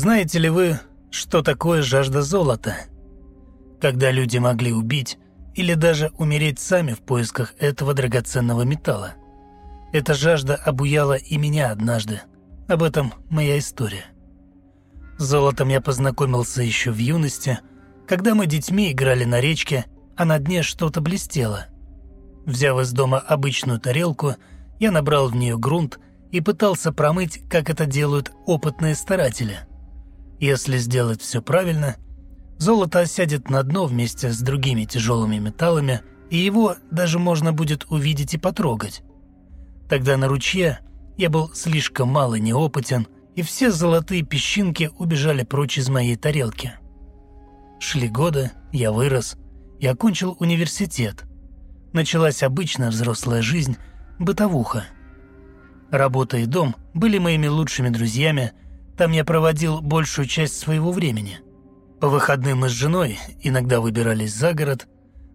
Знаете ли вы, что такое жажда золота? Когда люди могли убить или даже умереть сами в поисках этого драгоценного металла. Эта жажда обуяла и меня однажды. Об этом моя история. С золотом я познакомился еще в юности, когда мы детьми играли на речке, а на дне что-то блестело. Взяв из дома обычную тарелку, я набрал в нее грунт и пытался промыть, как это делают опытные старатели. Если сделать все правильно, золото осядет на дно вместе с другими тяжелыми металлами, и его даже можно будет увидеть и потрогать. Тогда на ручье я был слишком мало неопытен, и все золотые песчинки убежали прочь из моей тарелки. Шли годы, я вырос и окончил университет. Началась обычная взрослая жизнь, бытовуха. Работа и дом были моими лучшими друзьями, там я проводил большую часть своего времени. По выходным мы с женой иногда выбирались за город,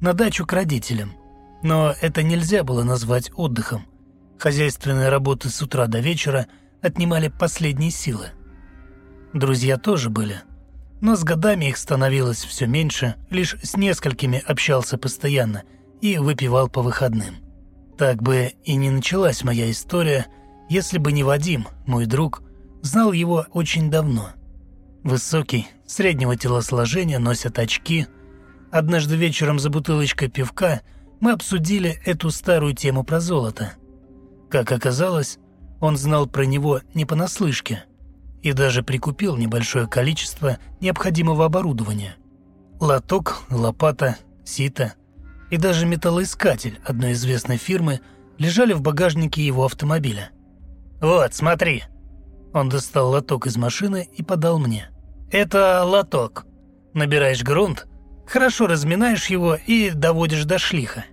на дачу к родителям. Но это нельзя было назвать отдыхом. Хозяйственные работы с утра до вечера отнимали последние силы. Друзья тоже были, но с годами их становилось все меньше, лишь с несколькими общался постоянно и выпивал по выходным. Так бы и не началась моя история, если бы не Вадим, мой друг, знал его очень давно. Высокий, среднего телосложения, носят очки. Однажды вечером за бутылочкой пивка мы обсудили эту старую тему про золото – как оказалось, он знал про него не понаслышке и даже прикупил небольшое количество необходимого оборудования. Лоток, лопата, сито и даже металлоискатель одной известной фирмы лежали в багажнике его автомобиля. «Вот, смотри!» Он достал лоток из машины и подал мне. «Это лоток. Набираешь грунт, хорошо разминаешь его и доводишь до шлиха».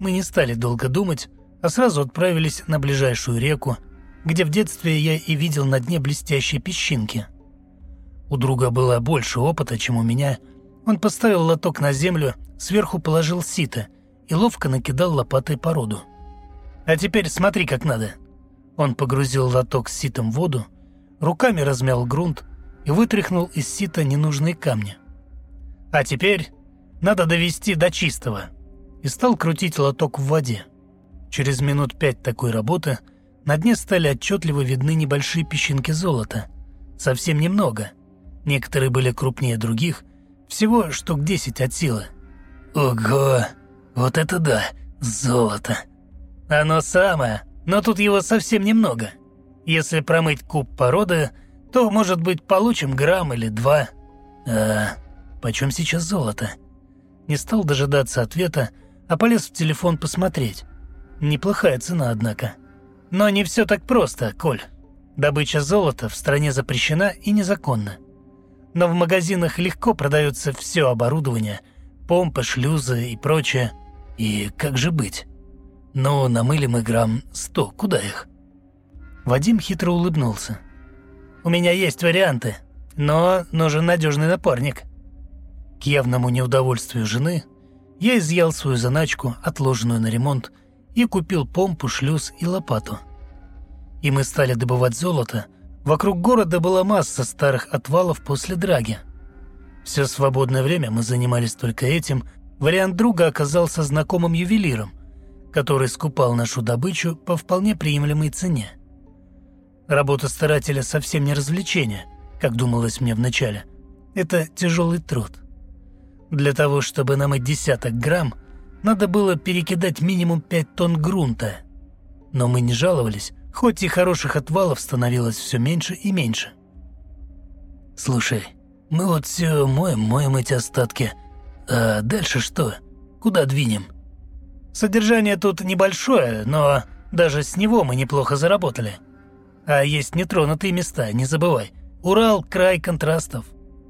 Мы не стали долго думать, а сразу отправились на ближайшую реку, где в детстве я и видел на дне блестящие песчинки. У друга было больше опыта, чем у меня. Он поставил лоток на землю, сверху положил сито и ловко накидал лопатой породу. «А теперь смотри, как надо». Он погрузил лоток с ситом в воду, руками размял грунт и вытряхнул из сита ненужные камни. «А теперь надо довести до чистого» и стал крутить лоток в воде. Через минут пять такой работы на дне стали отчетливо видны небольшие песчинки золота. Совсем немного. Некоторые были крупнее других, всего штук десять от силы. Ого, вот это да, золото. Оно самое, но тут его совсем немного. Если промыть куб породы, то, может быть, получим грамм или два. А почем сейчас золото? Не стал дожидаться ответа, а полез в телефон посмотреть. Неплохая цена, однако. Но не все так просто, Коль. Добыча золота в стране запрещена и незаконна. Но в магазинах легко продается все оборудование, помпы, шлюзы и прочее. И как же быть? Ну, намыли мы грамм сто, куда их? Вадим хитро улыбнулся. «У меня есть варианты, но нужен надежный напарник». К явному неудовольствию жены я изъял свою заначку, отложенную на ремонт, и купил помпу, шлюз и лопату. И мы стали добывать золото. Вокруг города была масса старых отвалов после драги. Все свободное время мы занимались только этим. Вариант друга оказался знакомым ювелиром, который скупал нашу добычу по вполне приемлемой цене. Работа старателя совсем не развлечение, как думалось мне вначале. Это тяжелый труд. Для того, чтобы намыть десяток грамм – надо было перекидать минимум 5 тонн грунта. Но мы не жаловались, хоть и хороших отвалов становилось все меньше и меньше. «Слушай, мы вот все моем, моем эти остатки. А дальше что? Куда двинем?» «Содержание тут небольшое, но даже с него мы неплохо заработали. А есть нетронутые места, не забывай. Урал – край контрастов.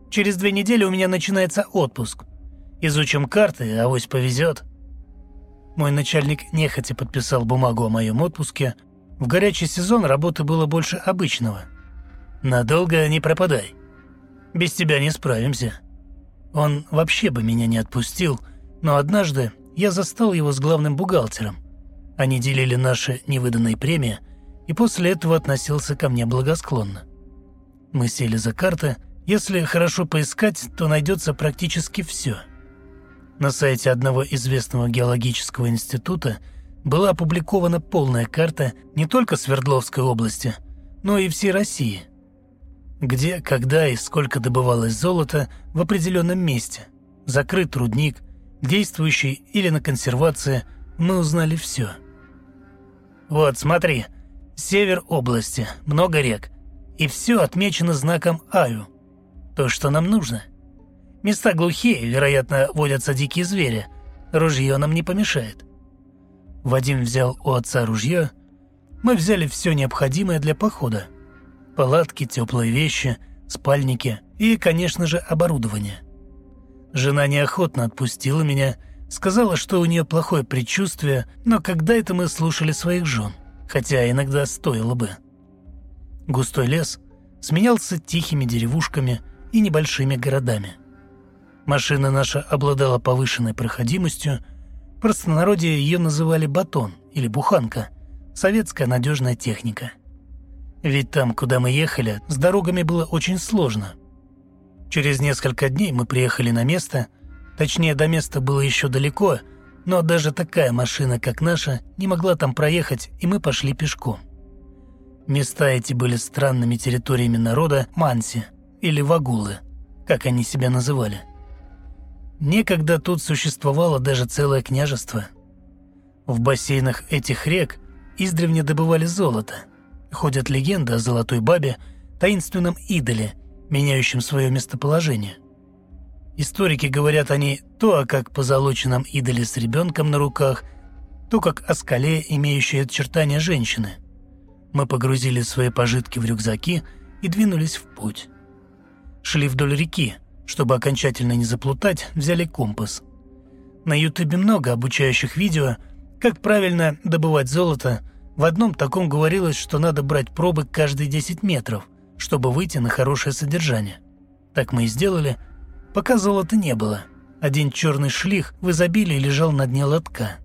Через две недели у меня начинается отпуск. Изучим карты, авось повезет. Мой начальник нехотя подписал бумагу о моем отпуске. В горячий сезон работы было больше обычного. «Надолго не пропадай. Без тебя не справимся». Он вообще бы меня не отпустил, но однажды я застал его с главным бухгалтером. Они делили наши невыданные премии, и после этого относился ко мне благосклонно. Мы сели за карты. Если хорошо поискать, то найдется практически все. На сайте одного известного геологического института была опубликована полная карта не только Свердловской области, но и всей России. Где, когда и сколько добывалось золота в определенном месте, закрыт рудник, действующий или на консервации, мы узнали все. Вот, смотри, север области, много рек, и все отмечено знаком Аю. То, что нам нужно. Места глухие, вероятно, водятся дикие звери. Ружье нам не помешает. Вадим взял у отца ружье. Мы взяли все необходимое для похода. Палатки, теплые вещи, спальники и, конечно же, оборудование. Жена неохотно отпустила меня, сказала, что у нее плохое предчувствие, но когда это мы слушали своих жен, хотя иногда стоило бы. Густой лес сменялся тихими деревушками и небольшими городами. Машина наша обладала повышенной проходимостью, в простонародье ее называли «батон» или «буханка», советская надежная техника. Ведь там, куда мы ехали, с дорогами было очень сложно. Через несколько дней мы приехали на место, точнее до места было еще далеко, но даже такая машина, как наша, не могла там проехать, и мы пошли пешком. Места эти были странными территориями народа Манси или Вагулы, как они себя называли. Некогда тут существовало даже целое княжество. В бассейнах этих рек издревне добывали золото. Ходят легенды о золотой бабе, таинственном идоле, меняющем свое местоположение. Историки говорят они то о как позолоченном идоле с ребенком на руках, то как о скале, имеющей очертания женщины – мы погрузили свои пожитки в рюкзаки и двинулись в путь. Шли вдоль реки, чтобы окончательно не заплутать, взяли компас. На ютубе много обучающих видео, как правильно добывать золото. В одном таком говорилось, что надо брать пробы каждые 10 метров, чтобы выйти на хорошее содержание. Так мы и сделали, пока золота не было. Один черный шлих в изобилии лежал на дне лотка.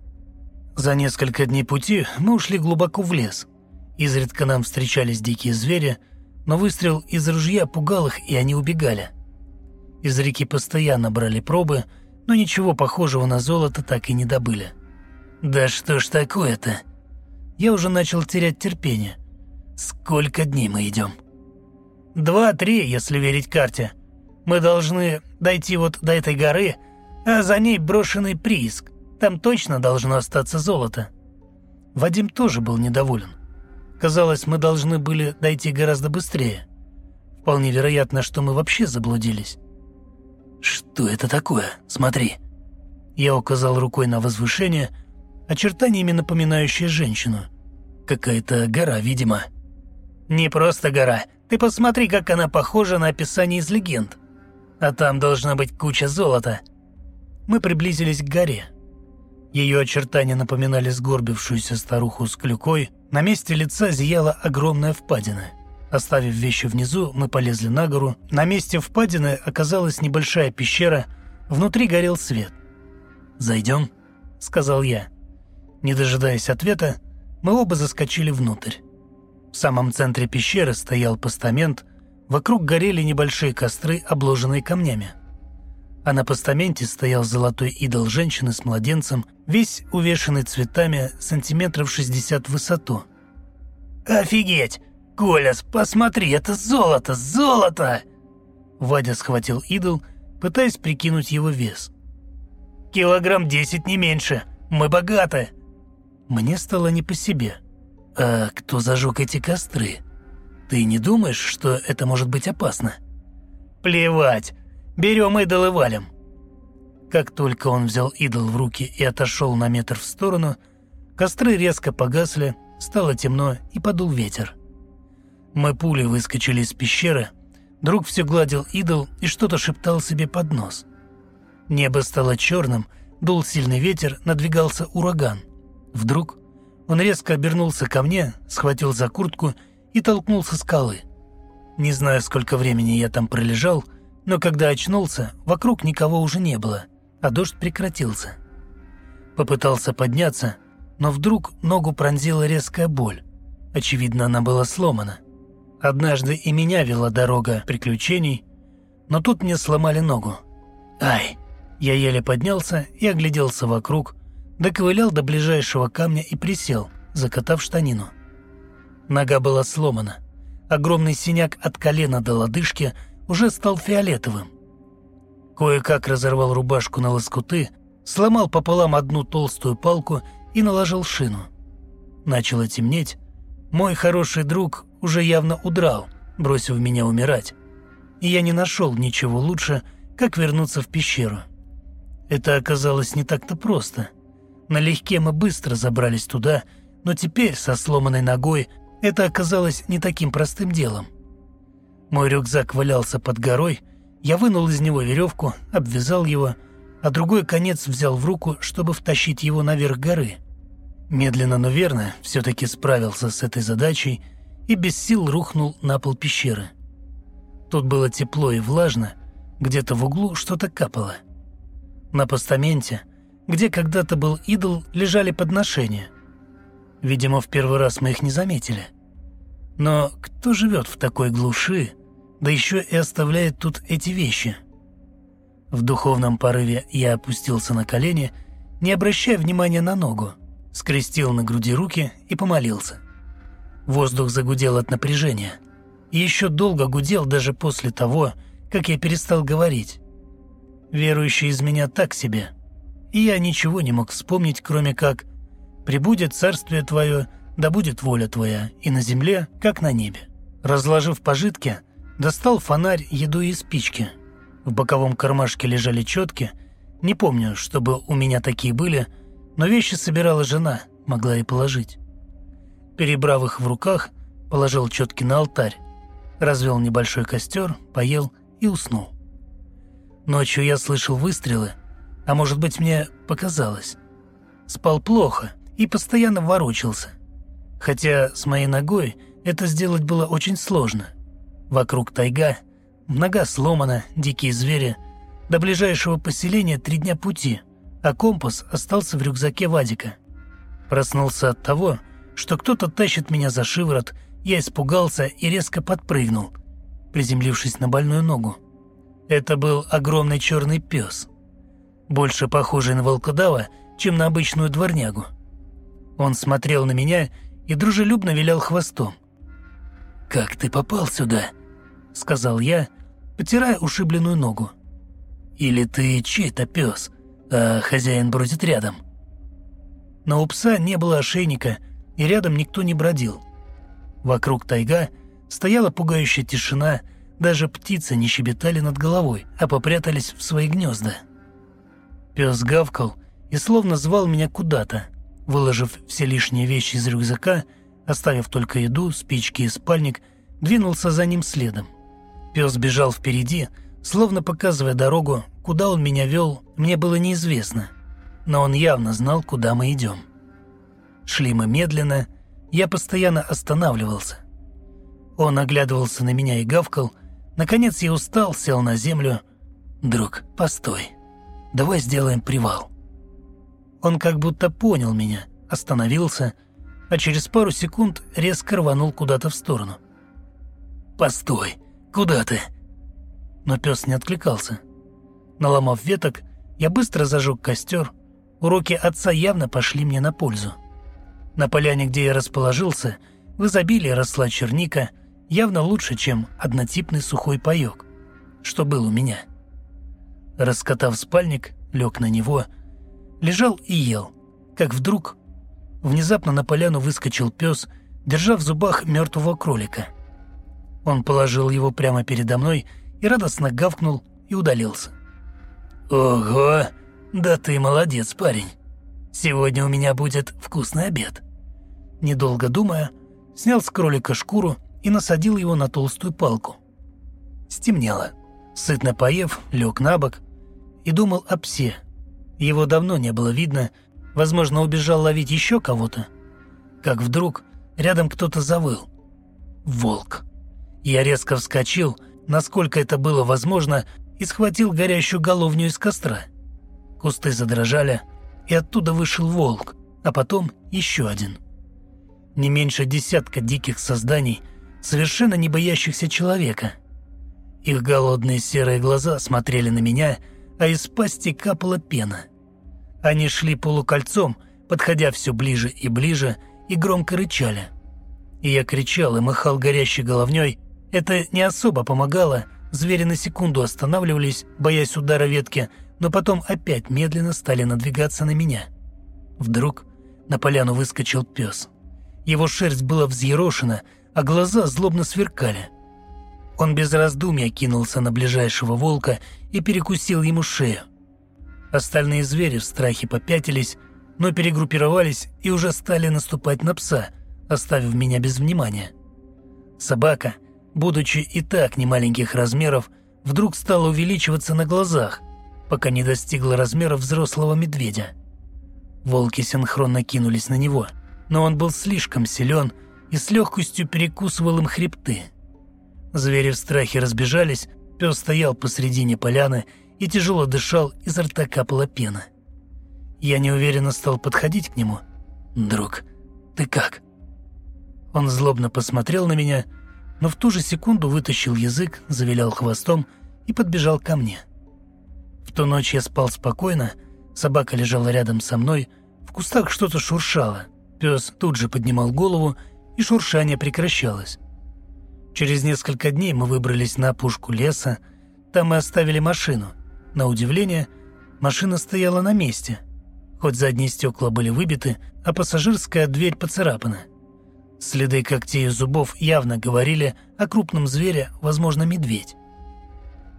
За несколько дней пути мы ушли глубоко в лес – Изредка нам встречались дикие звери, но выстрел из ружья пугал их, и они убегали. Из реки постоянно брали пробы, но ничего похожего на золото так и не добыли. «Да что ж такое-то?» Я уже начал терять терпение. «Сколько дней мы идем?» «Два-три, если верить карте. Мы должны дойти вот до этой горы, а за ней брошенный прииск. Там точно должно остаться золото». Вадим тоже был недоволен. Казалось, мы должны были дойти гораздо быстрее. Вполне вероятно, что мы вообще заблудились. «Что это такое? Смотри!» Я указал рукой на возвышение, очертаниями напоминающее женщину. Какая-то гора, видимо. «Не просто гора. Ты посмотри, как она похожа на описание из легенд. А там должна быть куча золота». Мы приблизились к горе. Ее очертания напоминали сгорбившуюся старуху с клюкой – на месте лица зияла огромная впадина. Оставив вещи внизу, мы полезли на гору. На месте впадины оказалась небольшая пещера, внутри горел свет. «Зайдем?» – сказал я. Не дожидаясь ответа, мы оба заскочили внутрь. В самом центре пещеры стоял постамент, вокруг горели небольшие костры, обложенные камнями. А на постаменте стоял золотой идол женщины с младенцем весь увешанный цветами сантиметров 60 в высоту. «Офигеть! Коляс, посмотри, это золото, золото!» Вадя схватил идол, пытаясь прикинуть его вес. «Килограмм десять, не меньше. Мы богаты!» Мне стало не по себе. «А кто зажег эти костры? Ты не думаешь, что это может быть опасно?» «Плевать! Берем идол и валим!» Как только он взял идол в руки и отошел на метр в сторону, костры резко погасли, стало темно и подул ветер. Мы пулей выскочили из пещеры, друг все гладил идол и что-то шептал себе под нос. Небо стало черным, дул сильный ветер, надвигался ураган. Вдруг он резко обернулся ко мне, схватил за куртку и толкнул со скалы. Не знаю, сколько времени я там пролежал, но когда очнулся, вокруг никого уже не было – а дождь прекратился. Попытался подняться, но вдруг ногу пронзила резкая боль. Очевидно, она была сломана. Однажды и меня вела дорога приключений, но тут мне сломали ногу. Ай! Я еле поднялся и огляделся вокруг, доковылял до ближайшего камня и присел, закатав штанину. Нога была сломана. Огромный синяк от колена до лодыжки уже стал фиолетовым. Кое-как разорвал рубашку на лоскуты, сломал пополам одну толстую палку и наложил шину. Начало темнеть. Мой хороший друг уже явно удрал, бросив меня умирать. И я не нашел ничего лучше, как вернуться в пещеру. Это оказалось не так-то просто. Налегке мы быстро забрались туда, но теперь со сломанной ногой это оказалось не таким простым делом. Мой рюкзак валялся под горой, я вынул из него веревку, обвязал его, а другой конец взял в руку, чтобы втащить его наверх горы. Медленно, но верно, все-таки справился с этой задачей и без сил рухнул на пол пещеры. Тут было тепло и влажно, где-то в углу что-то капало. На постаменте, где когда-то был идол, лежали подношения. Видимо, в первый раз мы их не заметили. Но кто живет в такой глуши, да еще и оставляет тут эти вещи? В духовном порыве я опустился на колени, не обращая внимания на ногу, скрестил на груди руки и помолился. Воздух загудел от напряжения. И еще долго гудел даже после того, как я перестал говорить. Верующий из меня так себе. И я ничего не мог вспомнить, кроме как «Прибудет царствие твое, да будет воля твоя, и на земле, как на небе». Разложив пожитки, достал фонарь, еду и спички. В боковом кармашке лежали четки. Не помню, чтобы у меня такие были, но вещи собирала жена, могла и положить. Перебрав их в руках, положил четки на алтарь, развел небольшой костер, поел и уснул. Ночью я слышал выстрелы, а может быть мне показалось. Спал плохо и постоянно ворочался – Хотя с моей ногой это сделать было очень сложно. Вокруг тайга, нога сломана, дикие звери. До ближайшего поселения три дня пути, а компас остался в рюкзаке Вадика. Проснулся от того, что кто-то тащит меня за шиворот, я испугался и резко подпрыгнул, приземлившись на больную ногу. Это был огромный черный пес, больше похожий на волкодава, чем на обычную дворнягу. Он смотрел на меня и дружелюбно вилял хвостом. «Как ты попал сюда?» — сказал я, потирая ушибленную ногу. «Или ты чей-то пес, а хозяин бродит рядом?» Но у пса не было ошейника, и рядом никто не бродил. Вокруг тайга стояла пугающая тишина, даже птицы не щебетали над головой, а попрятались в свои гнезда. Пес гавкал и словно звал меня куда-то, Выложив все лишние вещи из рюкзака, оставив только еду, спички и спальник, двинулся за ним следом. Пес бежал впереди, словно показывая дорогу, куда он меня вел, мне было неизвестно, но он явно знал, куда мы идем. Шли мы медленно, я постоянно останавливался. Он оглядывался на меня и гавкал. Наконец я устал, сел на землю. «Друг, постой. Давай сделаем привал». Он как будто понял меня, остановился, а через пару секунд резко рванул куда-то в сторону. «Постой! Куда ты?» Но пес не откликался. Наломав веток, я быстро зажег костер. Уроки отца явно пошли мне на пользу. На поляне, где я расположился, в изобилии росла черника, явно лучше, чем однотипный сухой паёк, что был у меня. Раскатав спальник, лег на него — лежал и ел, как вдруг внезапно на поляну выскочил пес, держа в зубах мертвого кролика. Он положил его прямо передо мной и радостно гавкнул и удалился. «Ого! Да ты молодец, парень! Сегодня у меня будет вкусный обед!» Недолго думая, снял с кролика шкуру и насадил его на толстую палку. Стемнело. Сытно поев, лег на бок и думал о псе, его давно не было видно, возможно, убежал ловить еще кого-то. Как вдруг рядом кто-то завыл. Волк. Я резко вскочил, насколько это было возможно, и схватил горящую головню из костра. Кусты задрожали, и оттуда вышел волк, а потом еще один. Не меньше десятка диких созданий совершенно не боящихся человека. Их голодные серые глаза смотрели на меня, а из пасти капала пена. Они шли полукольцом, подходя все ближе и ближе, и громко рычали. И я кричал и махал горящей головней. Это не особо помогало, звери на секунду останавливались, боясь удара ветки, но потом опять медленно стали надвигаться на меня. Вдруг на поляну выскочил пес. Его шерсть была взъерошена, а глаза злобно сверкали. Он без раздумья кинулся на ближайшего волка и перекусил ему шею. Остальные звери в страхе попятились, но перегруппировались и уже стали наступать на пса, оставив меня без внимания. Собака, будучи и так немаленьких размеров, вдруг стала увеличиваться на глазах, пока не достигла размера взрослого медведя. Волки синхронно кинулись на него, но он был слишком силен и с легкостью перекусывал им хребты. Звери в страхе разбежались, пес стоял посредине поляны и тяжело дышал, изо рта капала пена. Я неуверенно стал подходить к нему. «Друг, ты как?» Он злобно посмотрел на меня, но в ту же секунду вытащил язык, завилял хвостом и подбежал ко мне. В ту ночь я спал спокойно, собака лежала рядом со мной, в кустах что-то шуршало. Пес тут же поднимал голову, и шуршание прекращалось. Через несколько дней мы выбрались на опушку леса, там мы оставили машину. На удивление, машина стояла на месте. Хоть задние стекла были выбиты, а пассажирская дверь поцарапана. Следы когтей и зубов явно говорили о крупном звере, возможно, медведь.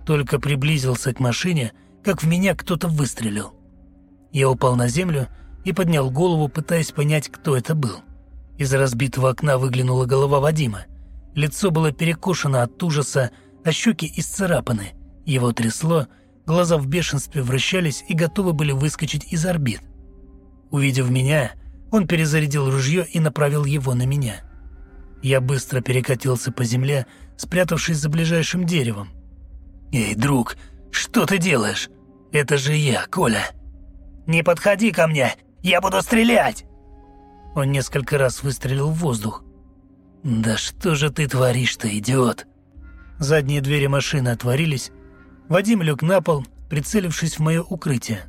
Только приблизился к машине, как в меня кто-то выстрелил. Я упал на землю и поднял голову, пытаясь понять, кто это был. Из разбитого окна выглянула голова Вадима. Лицо было перекошено от ужаса, а щеки исцарапаны. Его трясло, глаза в бешенстве вращались и готовы были выскочить из орбит. Увидев меня, он перезарядил ружье и направил его на меня. Я быстро перекатился по земле, спрятавшись за ближайшим деревом. «Эй, друг, что ты делаешь? Это же я, Коля!» «Не подходи ко мне! Я буду стрелять!» Он несколько раз выстрелил в воздух. «Да что же ты творишь-то, идиот?» Задние двери машины отворились. Вадим лег на пол, прицелившись в мое укрытие.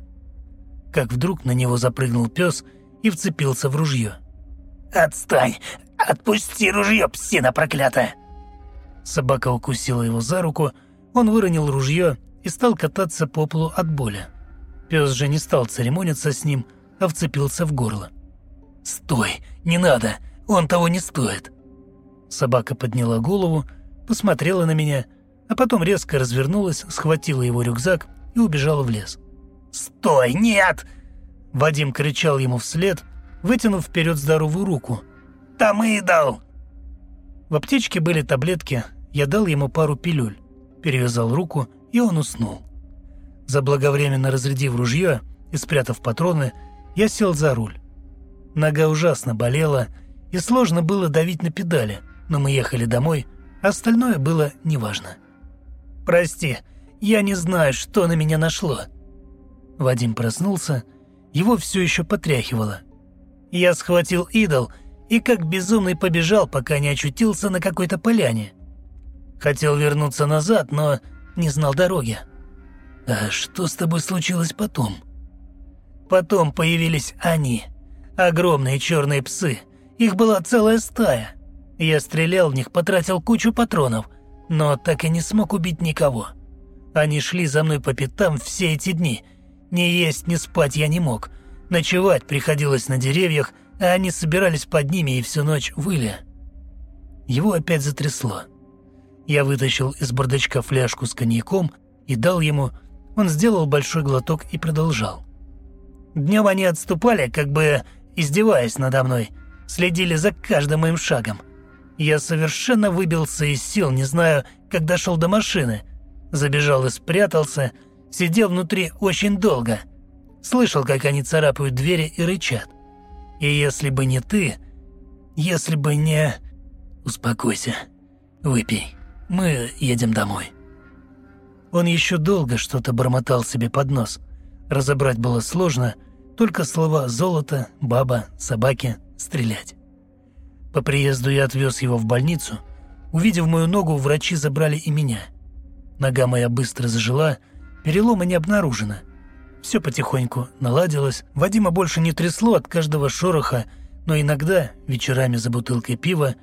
Как вдруг на него запрыгнул пес и вцепился в ружье. «Отстань! Отпусти ружье, псина проклятая!» Собака укусила его за руку, он выронил ружье и стал кататься по полу от боли. Пес же не стал церемониться с ним, а вцепился в горло. «Стой! Не надо! Он того не стоит!» Собака подняла голову, посмотрела на меня, а потом резко развернулась, схватила его рюкзак и убежала в лес. «Стой! Нет!» Вадим кричал ему вслед, вытянув вперед здоровую руку. «Там идол!» В аптечке были таблетки, я дал ему пару пилюль, перевязал руку, и он уснул. Заблаговременно разрядив ружье и спрятав патроны, я сел за руль. Нога ужасно болела, и сложно было давить на педали – но мы ехали домой, остальное было неважно. «Прости, я не знаю, что на меня нашло». Вадим проснулся, его все еще потряхивало. Я схватил идол и как безумный побежал, пока не очутился на какой-то поляне. Хотел вернуться назад, но не знал дороги. «А что с тобой случилось потом?» Потом появились они, огромные черные псы. Их была целая стая. Я стрелял в них, потратил кучу патронов, но так и не смог убить никого. Они шли за мной по пятам все эти дни. Ни есть, ни спать я не мог. Ночевать приходилось на деревьях, а они собирались под ними и всю ночь выли. Его опять затрясло. Я вытащил из бардачка фляжку с коньяком и дал ему. Он сделал большой глоток и продолжал. Днем они отступали, как бы издеваясь надо мной, следили за каждым моим шагом. Я совершенно выбился из сил, не знаю, как дошел до машины. Забежал и спрятался, сидел внутри очень долго. Слышал, как они царапают двери и рычат. И если бы не ты, если бы не... Успокойся, выпей, мы едем домой. Он еще долго что-то бормотал себе под нос. Разобрать было сложно, только слова «золото», «баба», «собаки», «стрелять». По приезду я отвез его в больницу. Увидев мою ногу, врачи забрали и меня. Нога моя быстро зажила, перелома не обнаружено. Все потихоньку наладилось, Вадима больше не трясло от каждого шороха, но иногда, вечерами за бутылкой пива,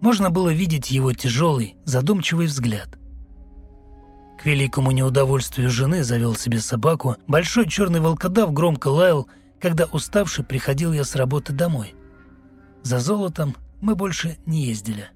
можно было видеть его тяжелый, задумчивый взгляд. К великому неудовольствию жены завел себе собаку, большой черный волкодав громко лаял, когда уставший приходил я с работы домой. За золотом мы больше не ездили.